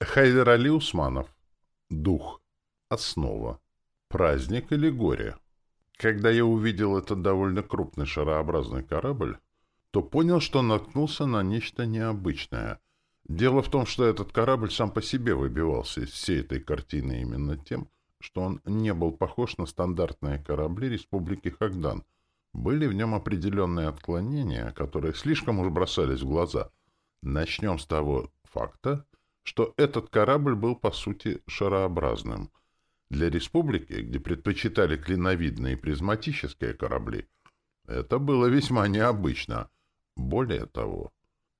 Хайдер Али Усманов. Дух. Основа. Праздник или горе? Когда я увидел этот довольно крупный шарообразный корабль, то понял, что наткнулся на нечто необычное. Дело в том, что этот корабль сам по себе выбивался из всей этой картины именно тем, что он не был похож на стандартные корабли Республики Хагдан. Были в нем определенные отклонения, которые слишком уж бросались в глаза. Начнем с того факта, что этот корабль был, по сути, шарообразным. Для республики, где предпочитали клиновидные и призматические корабли, это было весьма необычно. Более того,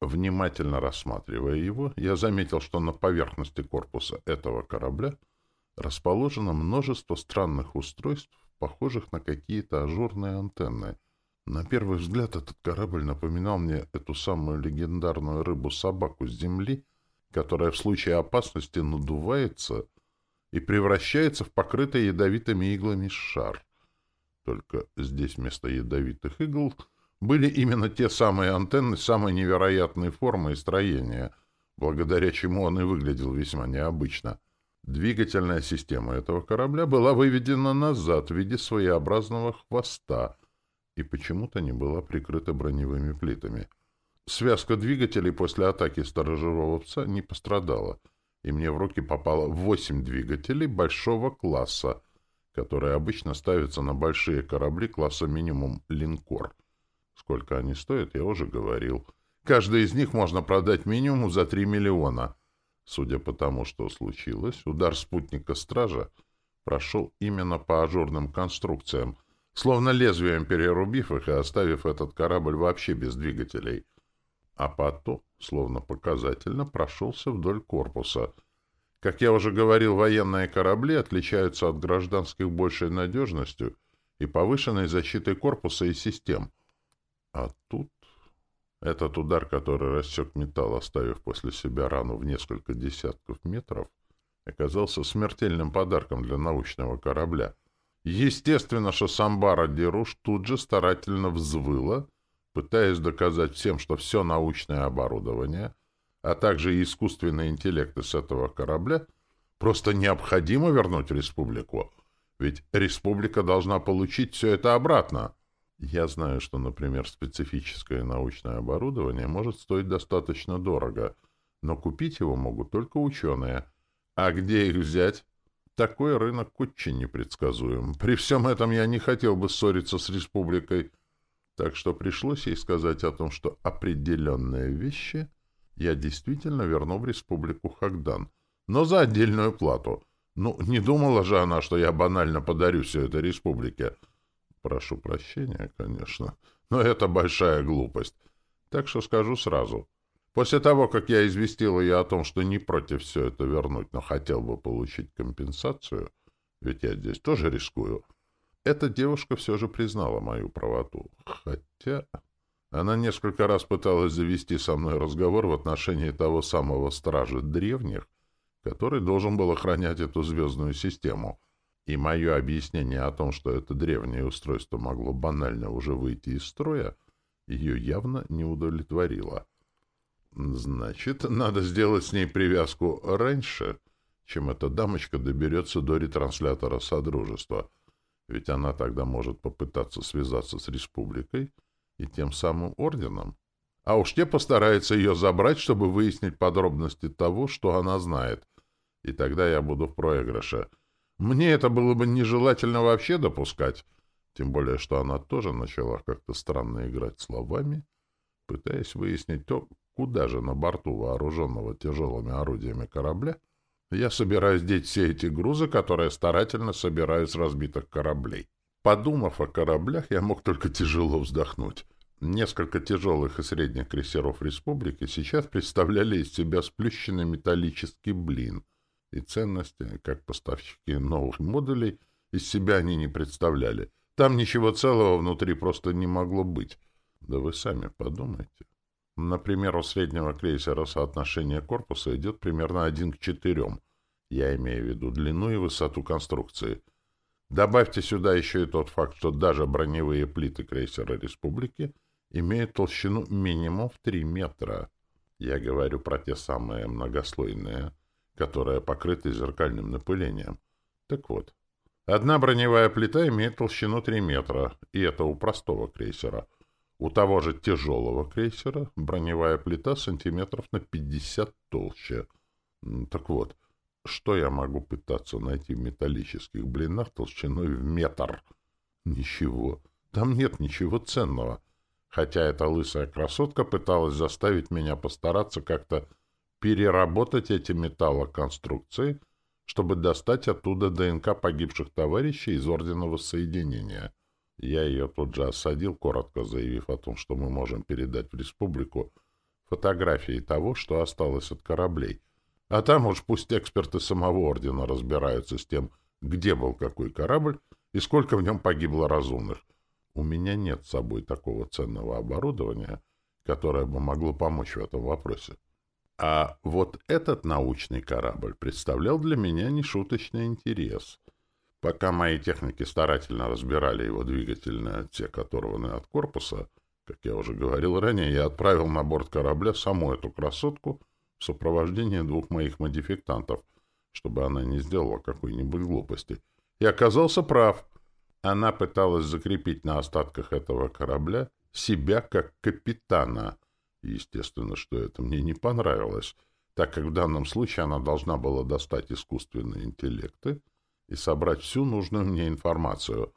внимательно рассматривая его, я заметил, что на поверхности корпуса этого корабля расположено множество странных устройств, похожих на какие-то ажурные антенны. На первый взгляд этот корабль напоминал мне эту самую легендарную рыбу-собаку с земли — которая в случае опасности надувается и превращается в покрытый ядовитыми иглами шар. Только здесь вместо ядовитых игл были именно те самые антенны самой невероятной формы и строения, благодаря чему он и выглядел весьма необычно. Двигательная система этого корабля была выведена назад в виде своеобразного хвоста и почему-то не была прикрыта броневыми плитами — Связка двигателей после атаки сторожевого пса не пострадала, и мне в руки попало восемь двигателей большого класса, которые обычно ставятся на большие корабли класса минимум «Линкор». Сколько они стоят, я уже говорил. Каждый из них можно продать минимум за 3 миллиона. Судя по тому, что случилось, удар спутника «Стража» прошел именно по ажурным конструкциям, словно лезвием перерубив их и оставив этот корабль вообще без двигателей — а потом, словно показательно, прошелся вдоль корпуса. Как я уже говорил, военные корабли отличаются от гражданских большей надежностью и повышенной защитой корпуса и систем. А тут этот удар, который рассек металл, оставив после себя рану в несколько десятков метров, оказался смертельным подарком для научного корабля. Естественно, что Самбара Деруш тут же старательно взвыла, пытаясь доказать всем, что все научное оборудование, а также искусственный интеллект из этого корабля просто необходимо вернуть в республику, ведь республика должна получить все это обратно. Я знаю, что, например, специфическое научное оборудование может стоить достаточно дорого, но купить его могут только ученые. А где их взять? Такой рынок очень непредсказуем. При всем этом я не хотел бы ссориться с республикой, так что пришлось ей сказать о том, что определенные вещи я действительно верну в республику Хагдан, но за отдельную плату. Ну, не думала же она, что я банально подарю все это республике. Прошу прощения, конечно, но это большая глупость. Так что скажу сразу. После того, как я известил ее о том, что не против все это вернуть, но хотел бы получить компенсацию, ведь я здесь тоже рискую, — эта девушка все же признала мою правоту. Хотя она несколько раз пыталась завести со мной разговор в отношении того самого стража древних, который должен был охранять эту звездную систему. И мое объяснение о том, что это древнее устройство могло банально уже выйти из строя, ее явно не удовлетворило. Значит, надо сделать с ней привязку раньше, чем эта дамочка доберется до ретранслятора Содружества — ведь она тогда может попытаться связаться с республикой и тем самым орденом. А уж те постараются ее забрать, чтобы выяснить подробности того, что она знает. И тогда я буду в проигрыше. Мне это было бы нежелательно вообще допускать. Тем более, что она тоже начала как-то странно играть словами, пытаясь выяснить то, куда же на борту вооруженного тяжелыми орудиями корабля я собираюсь деть все эти грузы, которые старательно собираю с разбитых кораблей. Подумав о кораблях, я мог только тяжело вздохнуть. Несколько тяжелых и средних крейсеров республики сейчас представляли из себя сплющенный металлический блин, и ценности, как поставщики новых модулей, из себя они не представляли. Там ничего целого внутри просто не могло быть. Да вы сами подумайте. Например, у среднего крейсера соотношение корпуса идет примерно 1 к 4. Я имею в виду длину и высоту конструкции. Добавьте сюда еще и тот факт, что даже броневые плиты крейсера «Республики» имеют толщину минимум в 3 метра. Я говорю про те самые многослойные, которая покрыта зеркальным напылением. Так вот, одна броневая плита имеет толщину 3 метра, и это у простого крейсера. У того же тяжелого крейсера броневая плита сантиметров на 50 толще. Так вот, что я могу пытаться найти в металлических блинах толщиной в метр? Ничего. Там нет ничего ценного. Хотя эта лысая красотка пыталась заставить меня постараться как-то переработать эти металлоконструкции, чтобы достать оттуда ДНК погибших товарищей из Ордена Воссоединения. Я ее тут же осадил, коротко заявив о том, что мы можем передать в республику фотографии того, что осталось от кораблей. А там уж пусть эксперты самого Ордена разбираются с тем, где был какой корабль и сколько в нем погибло разумных. У меня нет с собой такого ценного оборудования, которое бы могло помочь в этом вопросе. А вот этот научный корабль представлял для меня нешуточный интерес. Пока мои техники старательно разбирали его двигательный отсек, оторванный от корпуса, как я уже говорил ранее, я отправил на борт корабля саму эту красотку в сопровождении двух моих модификтантов, чтобы она не сделала какой-нибудь глупости. И оказался прав. Она пыталась закрепить на остатках этого корабля себя как капитана — Естественно, что это мне не понравилось, так как в данном случае она должна была достать искусственные интеллекты и собрать всю нужную мне информацию.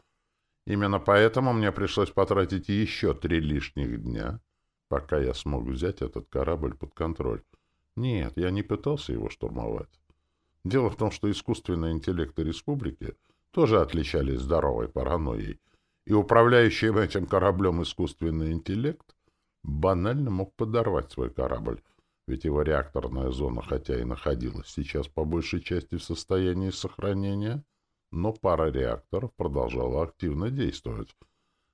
Именно поэтому мне пришлось потратить еще три лишних дня, пока я смог взять этот корабль под контроль. Нет, я не пытался его штурмовать. Дело в том, что искусственные интеллекты республики тоже отличались здоровой паранойей, и управляющий этим кораблем искусственный интеллект банально мог подорвать свой корабль, ведь его реакторная зона, хотя и находилась сейчас по большей части в состоянии сохранения, но пара реакторов продолжала активно действовать.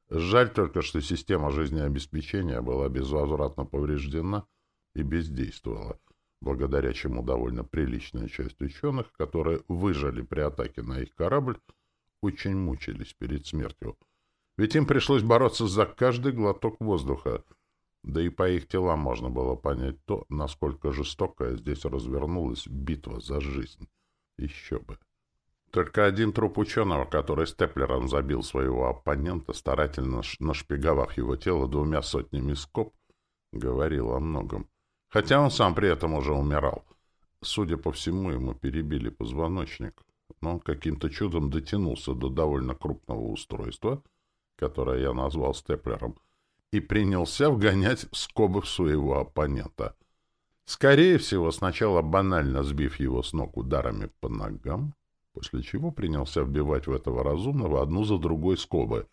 Жаль только, что система жизнеобеспечения была безвозвратно повреждена и бездействовала, благодаря чему довольно приличная часть ученых, которые выжили при атаке на их корабль, очень мучились перед смертью. Ведь им пришлось бороться за каждый глоток воздуха — да и по их телам можно было понять то, насколько жестокая здесь развернулась битва за жизнь. Еще бы. Только один труп ученого, который степлером забил своего оппонента, старательно нашпиговав его тело двумя сотнями скоб, говорил о многом. Хотя он сам при этом уже умирал. Судя по всему, ему перебили позвоночник, но он каким-то чудом дотянулся до довольно крупного устройства, которое я назвал степлером, и принялся вгонять в скобы своего оппонента. Скорее всего, сначала банально сбив его с ног ударами по ногам, после чего принялся вбивать в этого разумного одну за другой скобы,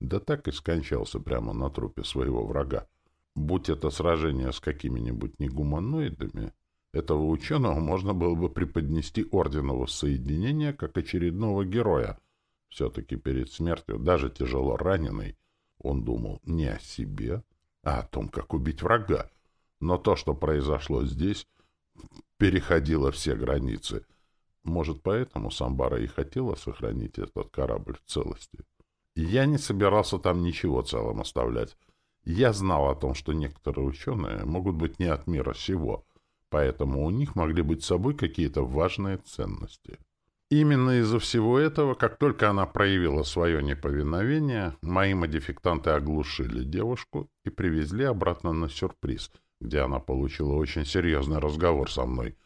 да так и скончался прямо на трупе своего врага. Будь это сражение с какими-нибудь негуманоидами, этого ученого можно было бы преподнести Ордену Воссоединения как очередного героя. Все-таки перед смертью, даже тяжело раненый, он думал не о себе, а о том, как убить врага. Но то, что произошло здесь, переходило все границы. Может, поэтому Самбара и хотела сохранить этот корабль в целости. Я не собирался там ничего целым оставлять. Я знал о том, что некоторые ученые могут быть не от мира сего, поэтому у них могли быть с собой какие-то важные ценности. Именно из-за всего этого, как только она проявила свое неповиновение, мои модификтанты оглушили девушку и привезли обратно на сюрприз, где она получила очень серьезный разговор со мной.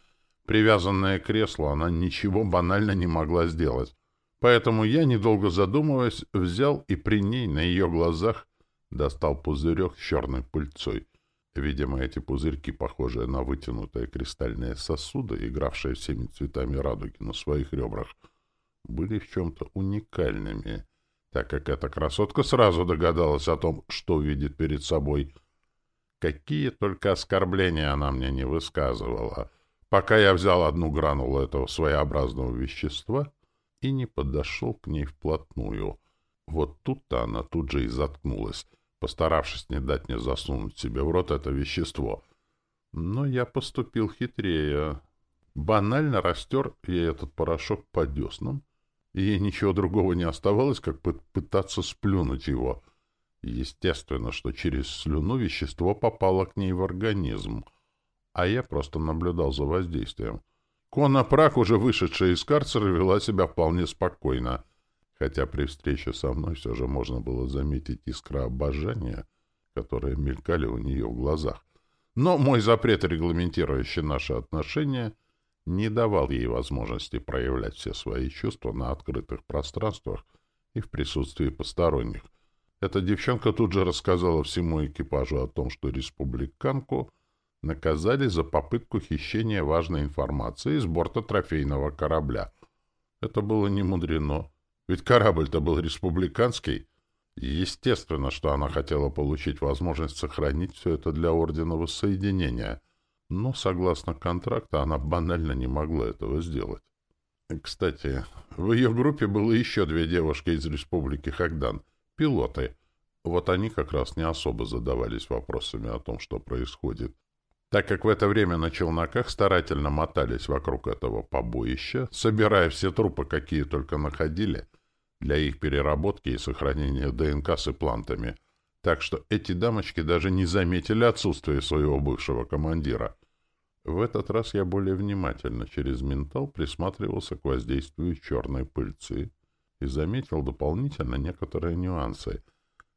Привязанная к креслу, она ничего банально не могла сделать. Поэтому я, недолго задумываясь, взял и при ней, на ее глазах, достал пузырек с черной пыльцой — Видимо, эти пузырьки, похожие на вытянутые кристальные сосуды, игравшие всеми цветами радуги на своих ребрах, были в чем-то уникальными, так как эта красотка сразу догадалась о том, что видит перед собой. Какие только оскорбления она мне не высказывала, пока я взял одну гранулу этого своеобразного вещества и не подошел к ней вплотную. Вот тут-то она тут же и заткнулась, постаравшись не дать мне засунуть себе в рот это вещество. Но я поступил хитрее. Банально растер ей этот порошок по деснам, и ей ничего другого не оставалось, как пытаться сплюнуть его. Естественно, что через слюну вещество попало к ней в организм, а я просто наблюдал за воздействием. Кона Прак, уже вышедшая из карцера, вела себя вполне спокойно, хотя при встрече со мной все же можно было заметить искра обожания, которые мелькали у нее в глазах. Но мой запрет, регламентирующий наши отношения, не давал ей возможности проявлять все свои чувства на открытых пространствах и в присутствии посторонних. Эта девчонка тут же рассказала всему экипажу о том, что республиканку наказали за попытку хищения важной информации с борта трофейного корабля. Это было не мудрено, ведь корабль-то был республиканский. Естественно, что она хотела получить возможность сохранить все это для Ордена Воссоединения, но, согласно контракту, она банально не могла этого сделать. Кстати, в ее группе было еще две девушки из Республики Хагдан, пилоты. Вот они как раз не особо задавались вопросами о том, что происходит так как в это время на челноках старательно мотались вокруг этого побоища, собирая все трупы, какие только находили, для их переработки и сохранения ДНК с имплантами. Так что эти дамочки даже не заметили отсутствие своего бывшего командира. В этот раз я более внимательно через ментал присматривался к воздействию черной пыльцы и заметил дополнительно некоторые нюансы —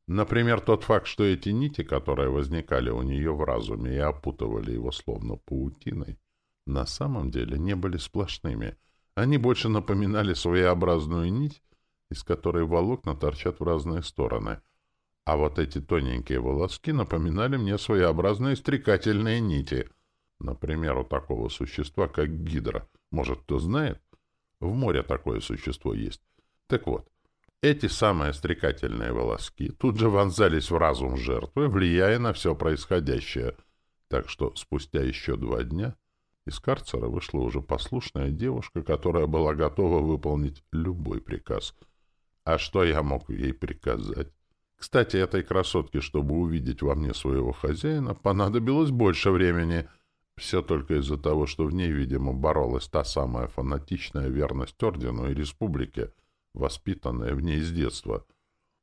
Например, тот факт, что эти нити, которые возникали у нее в разуме и опутывали его словно паутиной, на самом деле не были сплошными. Они больше напоминали своеобразную нить, из которой волокна торчат в разные стороны. А вот эти тоненькие волоски напоминали мне своеобразные стрекательные нити. Например, у такого существа, как гидра. Может, кто знает? В море такое существо есть. Так вот, эти самые стрекательные волоски тут же вонзались в разум жертвы, влияя на все происходящее. Так что спустя еще два дня из карцера вышла уже послушная девушка, которая была готова выполнить любой приказ. А что я мог ей приказать? Кстати, этой красотке, чтобы увидеть во мне своего хозяина, понадобилось больше времени. Все только из-за того, что в ней, видимо, боролась та самая фанатичная верность ордену и республике — воспитанное в ней с детства.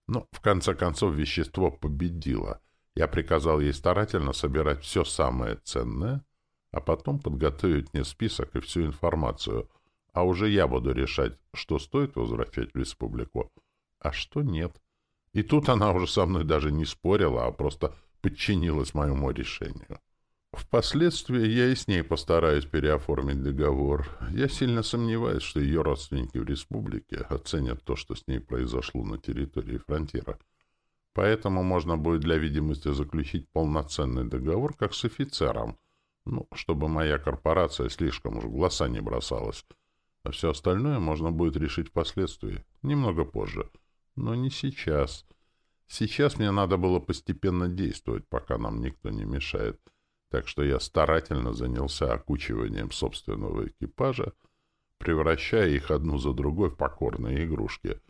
Но, в конце концов, вещество победило. Я приказал ей старательно собирать все самое ценное, а потом подготовить мне список и всю информацию, а уже я буду решать, что стоит возвращать в республику, а что нет. И тут она уже со мной даже не спорила, а просто подчинилась моему решению. Впоследствии я и с ней постараюсь переоформить договор. Я сильно сомневаюсь, что ее родственники в республике оценят то, что с ней произошло на территории фронтира. Поэтому можно будет для видимости заключить полноценный договор, как с офицером, ну, чтобы моя корпорация слишком уж в глаза не бросалась. А все остальное можно будет решить впоследствии, немного позже. Но не сейчас. Сейчас мне надо было постепенно действовать, пока нам никто не мешает так что я старательно занялся окучиванием собственного экипажа, превращая их одну за другой в покорные игрушки.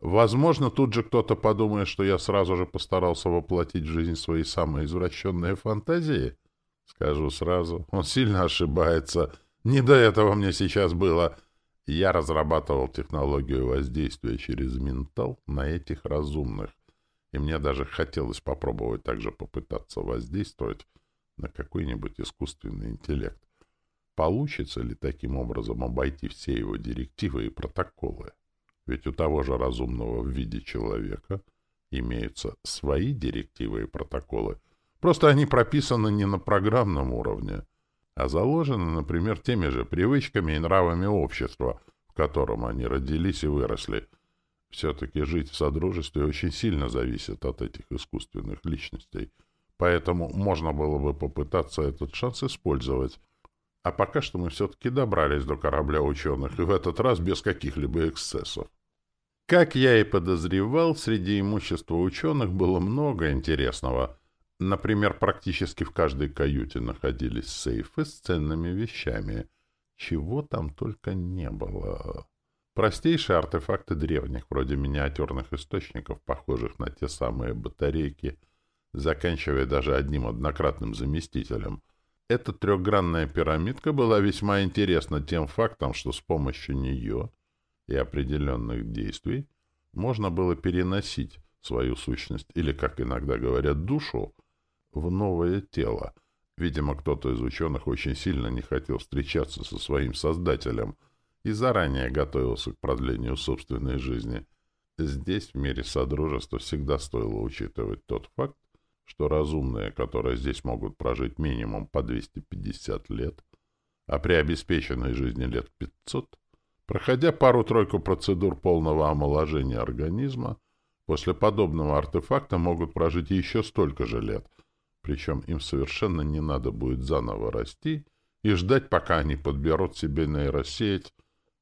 Возможно, тут же кто-то подумает, что я сразу же постарался воплотить в жизнь свои самые извращенные фантазии. Скажу сразу, он сильно ошибается. Не до этого мне сейчас было. Я разрабатывал технологию воздействия через ментал на этих разумных, и мне даже хотелось попробовать также попытаться воздействовать на какой-нибудь искусственный интеллект. Получится ли таким образом обойти все его директивы и протоколы? Ведь у того же разумного в виде человека имеются свои директивы и протоколы. Просто они прописаны не на программном уровне, а заложены, например, теми же привычками и нравами общества, в котором они родились и выросли. Все-таки жить в содружестве очень сильно зависит от этих искусственных личностей — Поэтому можно было бы попытаться этот шанс использовать. А пока что мы все-таки добрались до корабля ученых, и в этот раз без каких-либо эксцессов. Как я и подозревал, среди имущества ученых было много интересного. Например, практически в каждой каюте находились сейфы с ценными вещами. Чего там только не было. Простейшие артефакты древних, вроде миниатюрных источников, похожих на те самые батарейки — заканчивая даже одним однократным заместителем. Эта трехгранная пирамидка была весьма интересна тем фактом, что с помощью нее и определенных действий можно было переносить свою сущность, или, как иногда говорят, душу, в новое тело. Видимо, кто-то из ученых очень сильно не хотел встречаться со своим создателем и заранее готовился к продлению собственной жизни. Здесь, в мире Содружества, всегда стоило учитывать тот факт, что разумные, которые здесь могут прожить минимум по 250 лет, а при обеспеченной жизни лет 500, проходя пару-тройку процедур полного омоложения организма, после подобного артефакта могут прожить еще столько же лет — причем им совершенно не надо будет заново расти и ждать, пока они подберут себе нейросеть,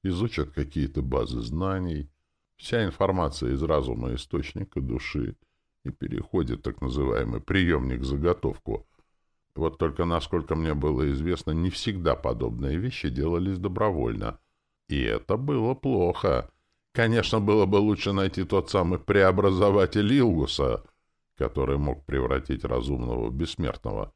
изучат какие-то базы знаний, вся информация из разума источника души и переходит так называемый приемник-заготовку. Вот только, насколько мне было известно, не всегда подобные вещи делались добровольно. И это было плохо. Конечно, было бы лучше найти тот самый преобразователь Илгуса — который мог превратить разумного в бессмертного.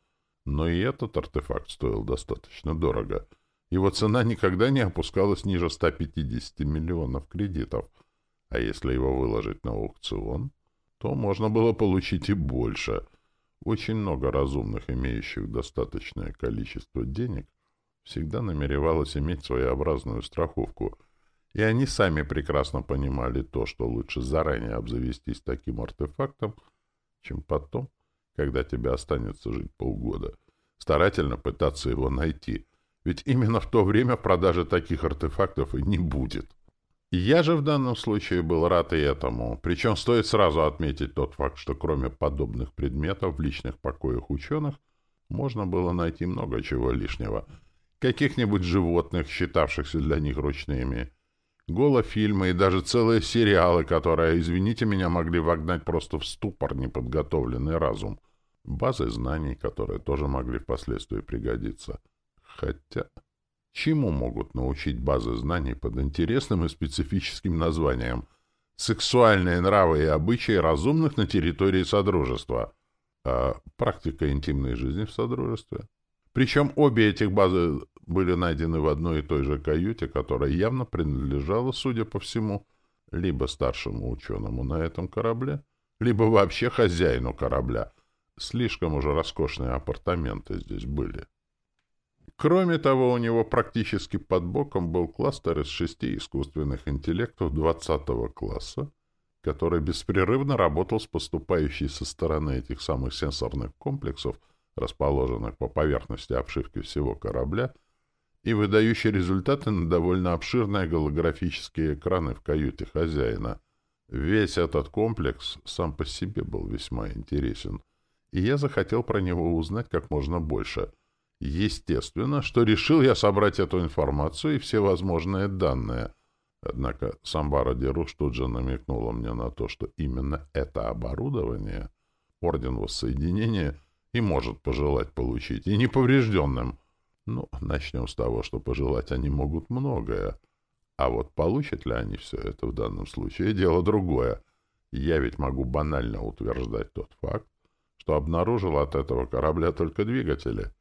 Но и этот артефакт стоил достаточно дорого. Его цена никогда не опускалась ниже 150 миллионов кредитов. А если его выложить на аукцион, то можно было получить и больше. Очень много разумных, имеющих достаточное количество денег, всегда намеревалось иметь своеобразную страховку. И они сами прекрасно понимали то, что лучше заранее обзавестись таким артефактом — чем потом, когда тебе останется жить полгода, старательно пытаться его найти. Ведь именно в то время продажи таких артефактов и не будет. Я же в данном случае был рад и этому. Причем стоит сразу отметить тот факт, что кроме подобных предметов в личных покоях ученых можно было найти много чего лишнего. Каких-нибудь животных, считавшихся для них ручными, голофильмы и даже целые сериалы, которые, извините меня, могли вогнать просто в ступор неподготовленный разум. Базы знаний, которые тоже могли впоследствии пригодиться. Хотя... Чему могут научить базы знаний под интересным и специфическим названием «Сексуальные нравы и обычаи разумных на территории Содружества»? А практика интимной жизни в Содружестве? Причем обе этих базы были найдены в одной и той же каюте, которая явно принадлежала, судя по всему, либо старшему ученому на этом корабле, либо вообще хозяину корабля. Слишком уже роскошные апартаменты здесь были. Кроме того, у него практически под боком был кластер из шести искусственных интеллектов 20 класса, который беспрерывно работал с поступающей со стороны этих самых сенсорных комплексов – расположенных по поверхности обшивки всего корабля, и выдающий результаты на довольно обширные голографические экраны в каюте хозяина. Весь этот комплекс сам по себе был весьма интересен, и я захотел про него узнать как можно больше. Естественно, что решил я собрать эту информацию и все возможные данные. Однако Самбара Деруш тут же намекнула мне на то, что именно это оборудование, Орден Воссоединения — и может пожелать получить, и неповрежденным. Ну, начнем с того, что пожелать они могут многое. А вот получат ли они все это в данном случае, дело другое. Я ведь могу банально утверждать тот факт, что обнаружил от этого корабля только двигатели.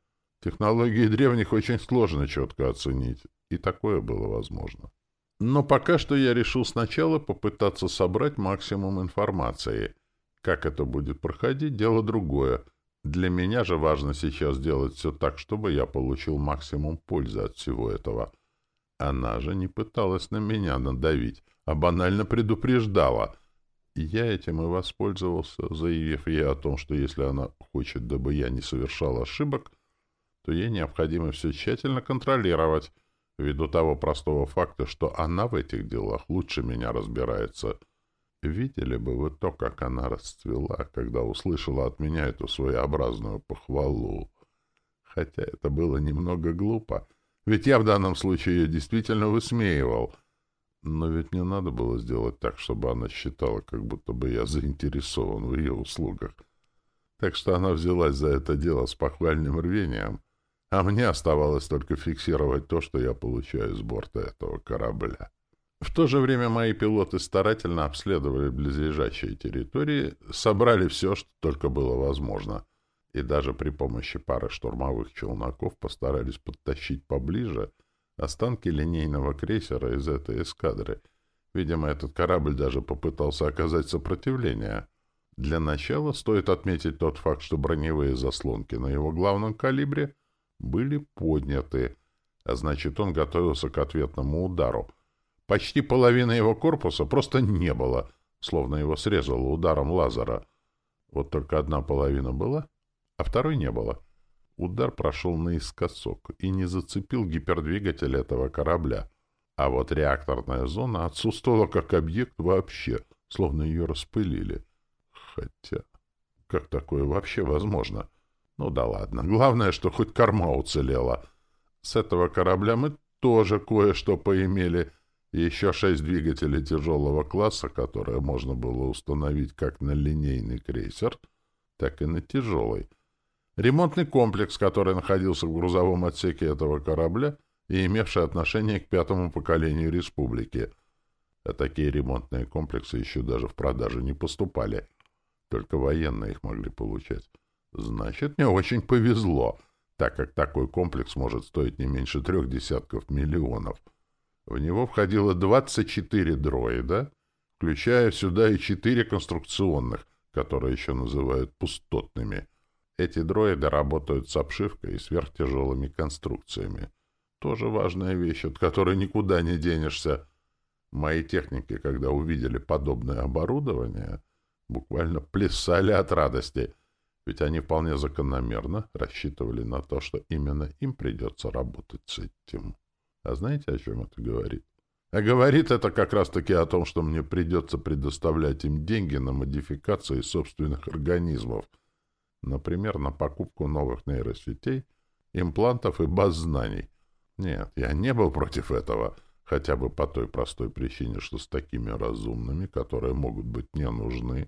Технологии древних очень сложно четко оценить, и такое было возможно. Но пока что я решил сначала попытаться собрать максимум информации. Как это будет проходить, дело другое — для меня же важно сейчас сделать все так, чтобы я получил максимум пользы от всего этого. Она же не пыталась на меня надавить, а банально предупреждала. Я этим и воспользовался, заявив ей о том, что если она хочет, дабы я не совершал ошибок, то ей необходимо все тщательно контролировать, ввиду того простого факта, что она в этих делах лучше меня разбирается — Видели бы вы то, как она расцвела, когда услышала от меня эту своеобразную похвалу. Хотя это было немного глупо, ведь я в данном случае ее действительно высмеивал. Но ведь не надо было сделать так, чтобы она считала, как будто бы я заинтересован в ее услугах. Так что она взялась за это дело с похвальным рвением, а мне оставалось только фиксировать то, что я получаю с борта этого корабля. В то же время мои пилоты старательно обследовали близлежащие территории, собрали все, что только было возможно, и даже при помощи пары штурмовых челноков постарались подтащить поближе останки линейного крейсера из этой эскадры. Видимо, этот корабль даже попытался оказать сопротивление. Для начала стоит отметить тот факт, что броневые заслонки на его главном калибре были подняты, а значит, он готовился к ответному удару. Почти половины его корпуса просто не было, словно его срезало ударом лазера. Вот только одна половина была, а второй не было. Удар прошел наискосок и не зацепил гипердвигатель этого корабля. А вот реакторная зона отсутствовала как объект вообще, словно ее распылили. Хотя, как такое вообще возможно? Ну да ладно. Главное, что хоть корма уцелела. С этого корабля мы тоже кое-что поимели. Еще шесть двигателей тяжелого класса, которые можно было установить как на линейный крейсер, так и на тяжелый. Ремонтный комплекс, который находился в грузовом отсеке этого корабля и имевший отношение к пятому поколению республики. А такие ремонтные комплексы еще даже в продаже не поступали — только военные их могли получать. Значит, мне очень повезло, так как такой комплекс может стоить не меньше трех десятков миллионов. В него входило 24 дроида, включая сюда и четыре конструкционных, которые еще называют пустотными. Эти дроиды работают с обшивкой и сверхтяжелыми конструкциями. Тоже важная вещь, от которой никуда не денешься. Мои техники, когда увидели подобное оборудование, буквально плясали от радости, ведь они вполне закономерно рассчитывали на то, что именно им придется работать с этим. А знаете, о чем это говорит? А говорит это как раз-таки о том, что мне придется предоставлять им деньги на модификации собственных организмов, например, на покупку новых нейросетей, имплантов и баз знаний. Нет, я не был против этого, хотя бы по той простой причине, что с такими разумными, которые могут быть не нужны,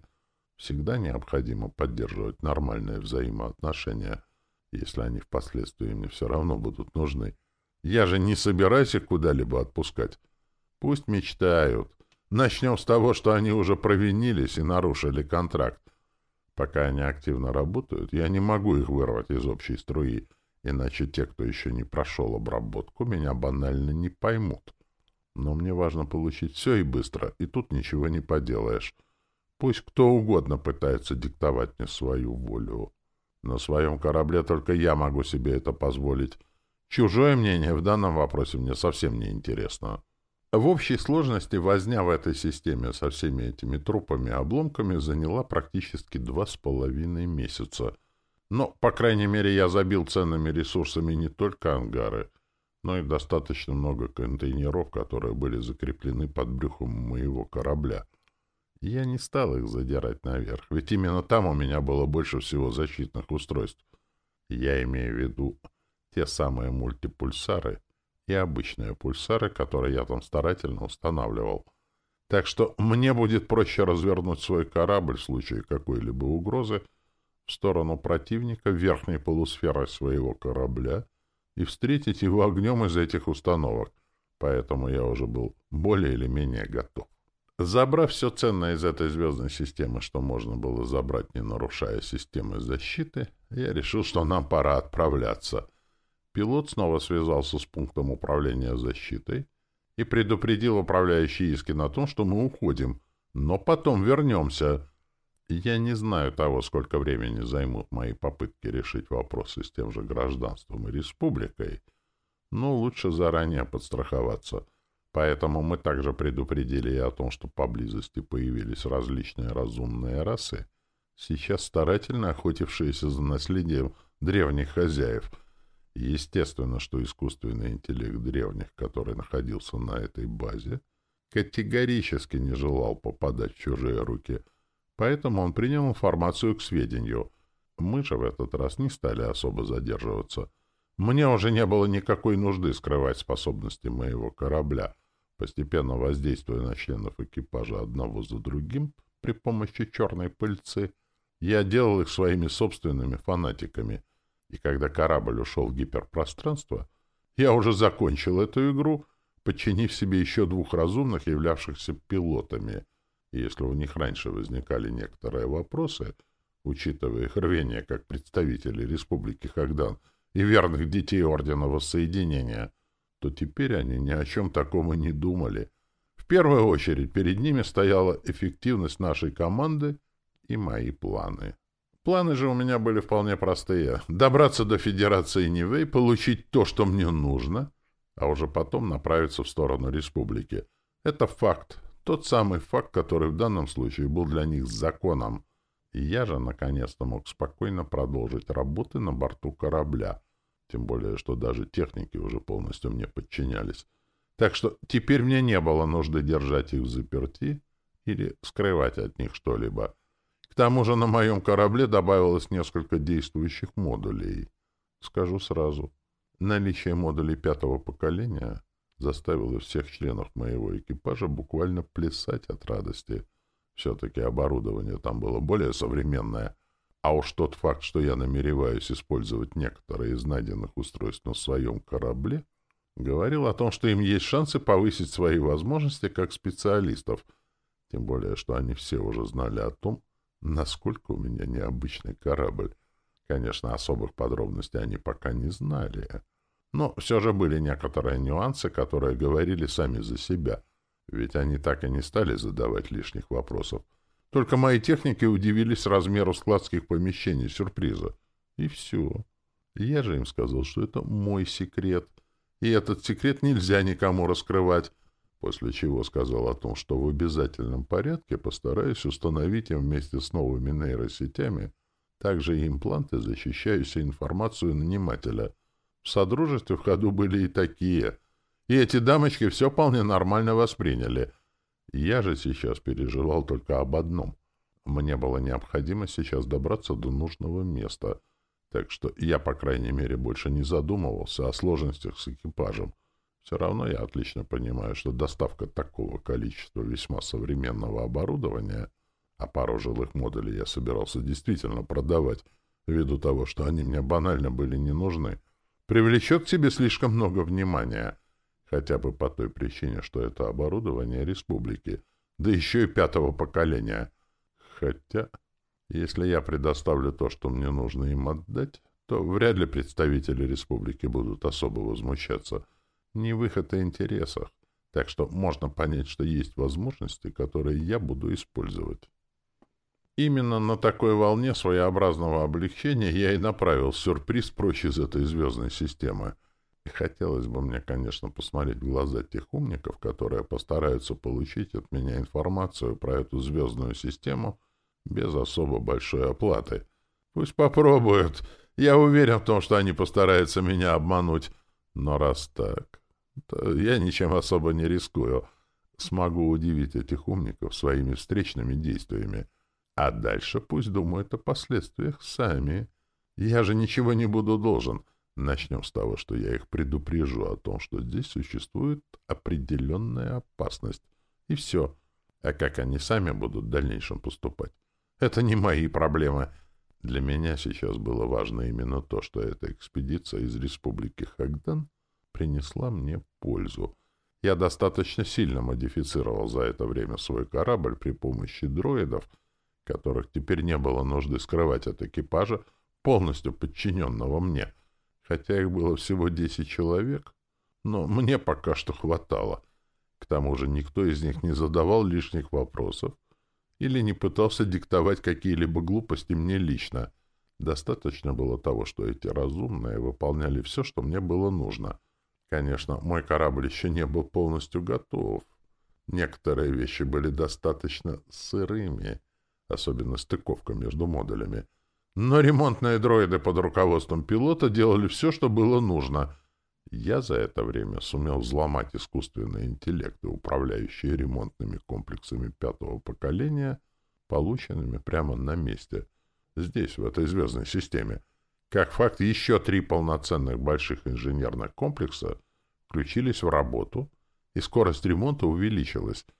Всегда необходимо поддерживать нормальные взаимоотношения, если они впоследствии мне все равно будут нужны. Я же не собираюсь их куда-либо отпускать. Пусть мечтают. Начнем с того, что они уже провинились и нарушили контракт. Пока они активно работают, я не могу их вырвать из общей струи, иначе те, кто еще не прошел обработку, меня банально не поймут. Но мне важно получить все и быстро, и тут ничего не поделаешь. Пусть кто угодно пытается диктовать мне свою волю. На своем корабле только я могу себе это позволить. Чужое мнение в данном вопросе мне совсем не интересно. В общей сложности возня в этой системе со всеми этими трупами и обломками заняла практически два с половиной месяца. Но, по крайней мере, я забил ценными ресурсами не только ангары, но и достаточно много контейнеров, которые были закреплены под брюхом моего корабля — я не стал их задирать наверх, ведь именно там у меня было больше всего защитных устройств. Я имею в виду те самые мультипульсары и обычные пульсары, которые я там старательно устанавливал. Так что мне будет проще развернуть свой корабль в случае какой-либо угрозы в сторону противника верхней полусферы своего корабля и встретить его огнем из этих установок. Поэтому я уже был более или менее готов. Забрав все ценное из этой звездной системы, что можно было забрать, не нарушая системы защиты, я решил, что нам пора отправляться. Пилот снова связался с пунктом управления защитой и предупредил управляющий Искин о том, что мы уходим, но потом вернемся. Я не знаю того, сколько времени займут мои попытки решить вопросы с тем же гражданством и республикой, но лучше заранее подстраховаться — Поэтому мы также предупредили и о том, что поблизости появились различные разумные расы, сейчас старательно охотившиеся за наследием древних хозяев. Естественно, что искусственный интеллект древних, который находился на этой базе, категорически не желал попадать в чужие руки, поэтому он принял информацию к сведению. Мы же в этот раз не стали особо задерживаться. Мне уже не было никакой нужды скрывать способности моего корабля — постепенно воздействуя на членов экипажа одного за другим при помощи черной пыльцы, я делал их своими собственными фанатиками, и когда корабль ушел в гиперпространство, я уже закончил эту игру, подчинив себе еще двух разумных, являвшихся пилотами. И если у них раньше возникали некоторые вопросы, учитывая их рвение как представителей Республики Хагдан и верных детей Ордена Воссоединения — то теперь они ни о чем таком и не думали. В первую очередь перед ними стояла эффективность нашей команды и мои планы. Планы же у меня были вполне простые. Добраться до Федерации Нивэй, получить то, что мне нужно, а уже потом направиться в сторону республики. Это факт. Тот самый факт, который в данном случае был для них законом. И я же, наконец-то, мог спокойно продолжить работы на борту корабля. Тем более, что даже техники уже полностью мне подчинялись. Так что теперь мне не было нужды держать их в заперти или скрывать от них что-либо. К тому же на моем корабле добавилось несколько действующих модулей. Скажу сразу, наличие модулей пятого поколения заставило всех членов моего экипажа буквально плясать от радости. Все-таки оборудование там было более современное, а уж тот факт, что я намереваюсь использовать некоторые из найденных устройств на своем корабле, говорил о том, что им есть шансы повысить свои возможности как специалистов, тем более, что они все уже знали о том, насколько у меня необычный корабль. Конечно, особых подробностей они пока не знали. Но все же были некоторые нюансы, которые говорили сами за себя, ведь они так и не стали задавать лишних вопросов. Только мои техники удивились размеру складских помещений сюрприза. И все. Я же им сказал, что это мой секрет, и этот секрет нельзя никому раскрывать, после чего сказал о том, что в обязательном порядке постараюсь установить им вместе с новыми нейросетями также импланты, защищающие информацию нанимателя — в Содружестве в ходу были и такие. И эти дамочки все вполне нормально восприняли. Я же сейчас переживал только об одном. Мне было необходимо сейчас добраться до нужного места. Так что я, по крайней мере, больше не задумывался о сложностях с экипажем. Все равно я отлично понимаю, что доставка такого количества весьма современного оборудования, а пару жилых модулей я собирался действительно продавать, ввиду того, что они мне банально были не нужны, — привлечет к себе слишком много внимания, хотя бы по той причине, что это оборудование республики, да еще и пятого поколения. Хотя, если я предоставлю то, что мне нужно им отдать, то вряд ли представители республики будут особо возмущаться. Не в их это интересах. Так что можно понять, что есть возможности, которые я буду использовать. Именно на такой волне своеобразного облегчения я и направил сюрприз прочь из этой звездной системы. И хотелось бы мне, конечно, посмотреть в глаза тех умников, которые постараются получить от меня информацию про эту звездную систему без особо большой оплаты. Пусть попробуют. Я уверен в том, что они постараются меня обмануть. Но раз так, я ничем особо не рискую. Смогу удивить этих умников своими встречными действиями. А дальше пусть думают о последствиях сами. Я же ничего не буду должен. Начнем с того, что я их предупрежу о том, что здесь существует определенная опасность. И все. А как они сами будут в дальнейшем поступать? Это не мои проблемы. Для меня сейчас было важно именно то, что эта экспедиция из республики Хагдан принесла мне пользу. Я достаточно сильно модифицировал за это время свой корабль при помощи дроидов — которых теперь не было нужды скрывать от экипажа, полностью подчиненного мне. Хотя их было всего десять человек, но мне пока что хватало. К тому же никто из них не задавал лишних вопросов или не пытался диктовать какие-либо глупости мне лично. Достаточно было того, что эти разумные выполняли все, что мне было нужно. Конечно, мой корабль еще не был полностью готов. Некоторые вещи были достаточно сырыми, особенно стыковка между модулями. Но ремонтные дроиды под руководством пилота делали все, что было нужно. Я за это время сумел взломать искусственные интеллекты, управляющие ремонтными комплексами пятого поколения, полученными прямо на месте, здесь, в этой звездной системе. Как факт, еще три полноценных больших инженерных комплекса включились в работу, и скорость ремонта увеличилась —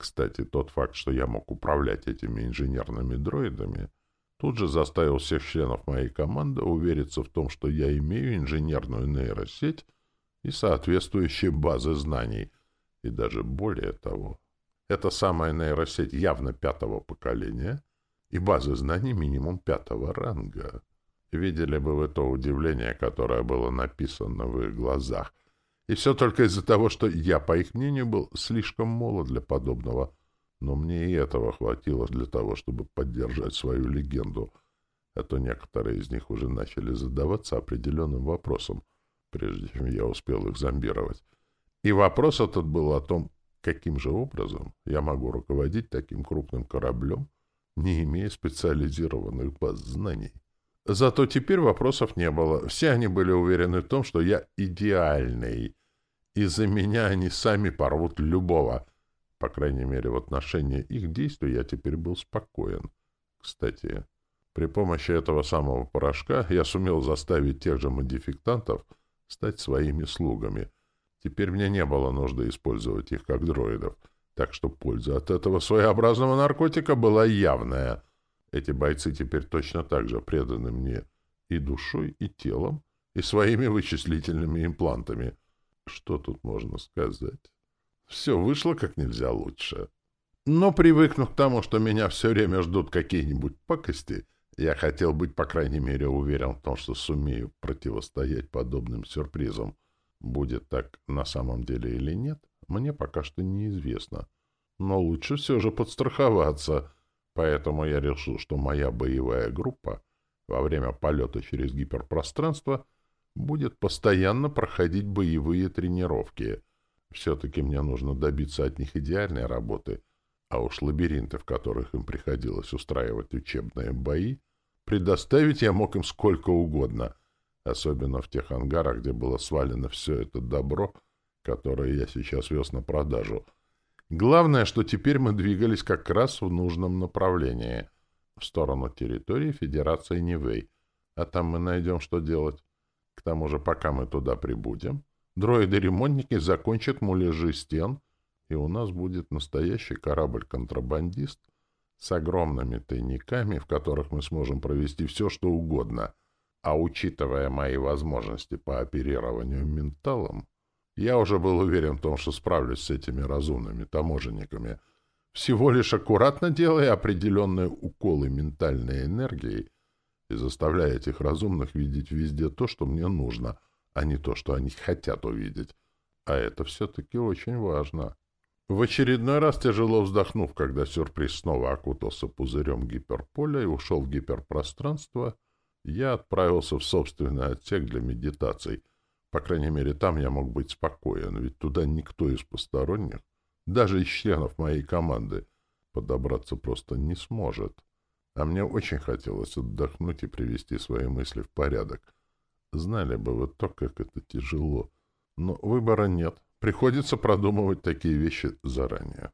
кстати, тот факт, что я мог управлять этими инженерными дроидами, тут же заставил всех членов моей команды увериться в том, что я имею инженерную нейросеть и соответствующие базы знаний. И даже более того, эта самая нейросеть явно пятого поколения и базы знаний минимум пятого ранга. Видели бы вы то удивление, которое было написано в их глазах, и все только из-за того, что я, по их мнению, был слишком молод для подобного. Но мне и этого хватило для того, чтобы поддержать свою легенду, а то некоторые из них уже начали задаваться определенным вопросом, прежде чем я успел их зомбировать. И вопрос этот был о том, каким же образом я могу руководить таким крупным кораблем, не имея специализированных баз знаний. Зато теперь вопросов не было. Все они были уверены в том, что я идеальный. Из-за меня они сами порвут любого. По крайней мере, в отношении их действий я теперь был спокоен. Кстати, при помощи этого самого порошка я сумел заставить тех же модификтантов стать своими слугами. Теперь мне не было нужды использовать их как дроидов, так что польза от этого своеобразного наркотика была явная — эти бойцы теперь точно так же преданы мне и душой, и телом, и своими вычислительными имплантами. Что тут можно сказать? Все вышло как нельзя лучше. Но, привыкнув к тому, что меня все время ждут какие-нибудь пакости, я хотел быть, по крайней мере, уверен в том, что сумею противостоять подобным сюрпризам. Будет так на самом деле или нет, мне пока что неизвестно. Но лучше все же подстраховаться — Поэтому я решил, что моя боевая группа во время полета через гиперпространство будет постоянно проходить боевые тренировки. Все-таки мне нужно добиться от них идеальной работы, а уж лабиринты, в которых им приходилось устраивать учебные бои, предоставить я мог им сколько угодно, особенно в тех ангарах, где было свалено все это добро, которое я сейчас вез на продажу — Главное, что теперь мы двигались как раз в нужном направлении, в сторону территории Федерации Нивэй. А там мы найдем, что делать. К тому же, пока мы туда прибудем, дроиды-ремонтники закончат муляжи стен, и у нас будет настоящий корабль-контрабандист с огромными тайниками, в которых мы сможем провести все, что угодно. А учитывая мои возможности по оперированию менталом, я уже был уверен в том, что справлюсь с этими разумными таможенниками, всего лишь аккуратно делая определенные уколы ментальной энергией и заставляя этих разумных видеть везде то, что мне нужно, а не то, что они хотят увидеть. А это все-таки очень важно. В очередной раз тяжело вздохнув, когда сюрприз снова окутался пузырем гиперполя и ушел в гиперпространство, я отправился в собственный отсек для медитаций — по крайней мере, там я мог быть спокоен, ведь туда никто из посторонних, даже из членов моей команды, подобраться просто не сможет. А мне очень хотелось отдохнуть и привести свои мысли в порядок. Знали бы вы то, как это тяжело. Но выбора нет. Приходится продумывать такие вещи заранее.